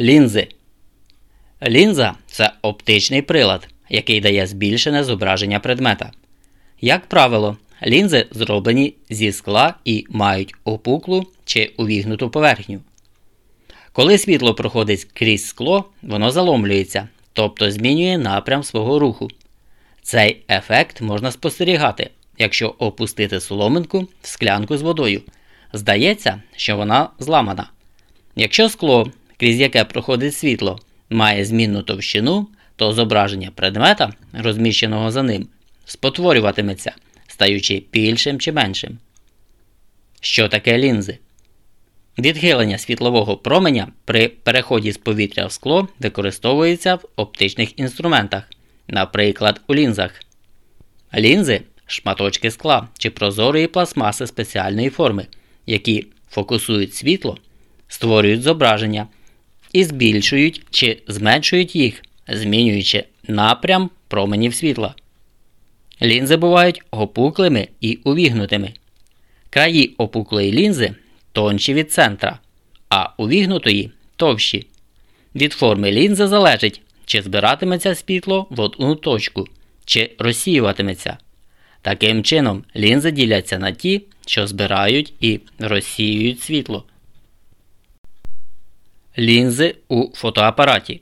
Лінзи. Лінза це оптичний прилад, який дає збільшене зображення предмета. Як правило, лінзи зроблені зі скла і мають опуклу чи увігнуту поверхню. Коли світло проходить крізь скло, воно заломлюється, тобто змінює напрям свого руху. Цей ефект можна спостерігати, якщо опустити соломинку в склянку з водою. Здається, що вона зламана. Якщо скло, крізь яке проходить світло, має змінну товщину, то зображення предмета, розміщеного за ним, спотворюватиметься, стаючи більшим чи меншим. Що таке лінзи? Відхилення світлового променя при переході з повітря в скло використовується в оптичних інструментах, наприклад, у лінзах. Лінзи шматочки скла чи прозорої пластмаси спеціальної форми, які фокусують світло, створюють зображення і збільшують чи зменшують їх, змінюючи напрям променів світла. Лінзи бувають опуклими і увігнутими. Краї опуклої лінзи тонші від центра, а увігнутої товщі. Від форми лінзи залежить, чи збиратиметься світло в одну точку, чи розсіюватиметься. Таким чином, лінзи діляться на ті, що збирають і розсіюють світло. Лінзи у фотоапараті.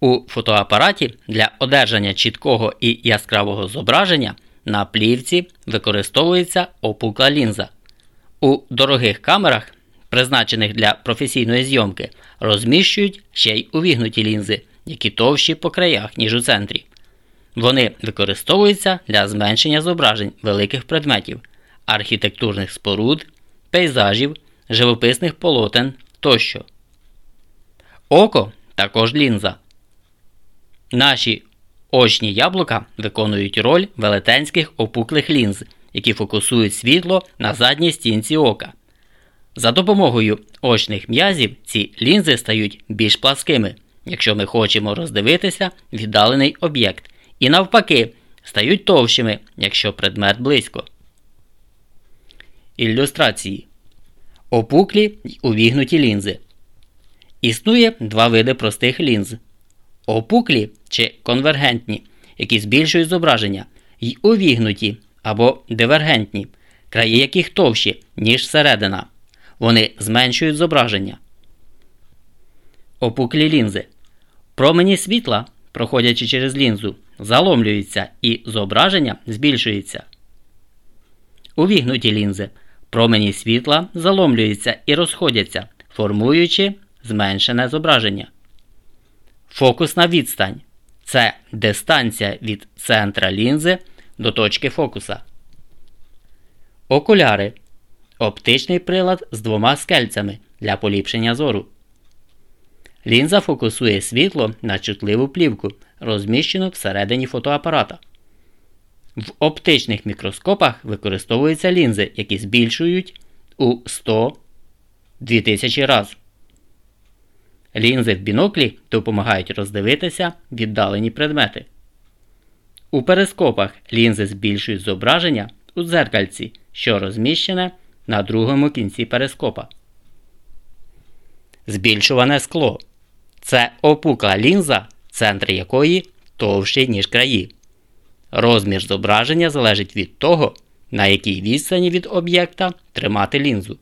У фотоапараті для одержання чіткого і яскравого зображення на плівці використовується опукла лінза. У дорогих камерах, призначених для професійної зйомки, розміщують ще й увігнуті лінзи, які товщі по краях, ніж у центрі. Вони використовуються для зменшення зображень великих предметів, архітектурних споруд, пейзажів, живописних полотен тощо. Око також лінза. Наші очні яблука виконують роль велетенських опуклих лінз, які фокусують світло на задній стінці ока. За допомогою очних м'язів ці лінзи стають більш пласкими, якщо ми хочемо роздивитися віддалений об'єкт, і навпаки, стають товщими, якщо предмет близько. Ілюстрації Опуклі й увігнуті лінзи. Існує два види простих лінз опуклі чи конвергентні, які збільшують зображення, й увігнуті або дивергентні, краї яких товщі, ніж середина. Вони зменшують зображення. Опуклі лінзи. Промені світла, проходячи через лінзу, заломлюються і зображення збільшується. Увігнуті лінзи. Промені світла заломлюються і розходяться, формуючи зменшене зображення. Фокусна відстань це дистанція від центра лінзи до точки фокуса. Окуляри оптичний прилад з двома скельцями для поліпшення зору. Лінза фокусує світло на чутливу плівку, розміщену всередині фотоапарата. В оптичних мікроскопах використовуються лінзи, які збільшують у 100 2000 раз. Лінзи в біноклі допомагають роздивитися віддалені предмети. У перископах лінзи збільшують зображення у дзеркальці, що розміщене на другому кінці перископа. Збільшуване скло. Це опукла лінза, центр якої товщий, ніж краї. Розмір зображення залежить від того, на якій відстані від об'єкта тримати лінзу.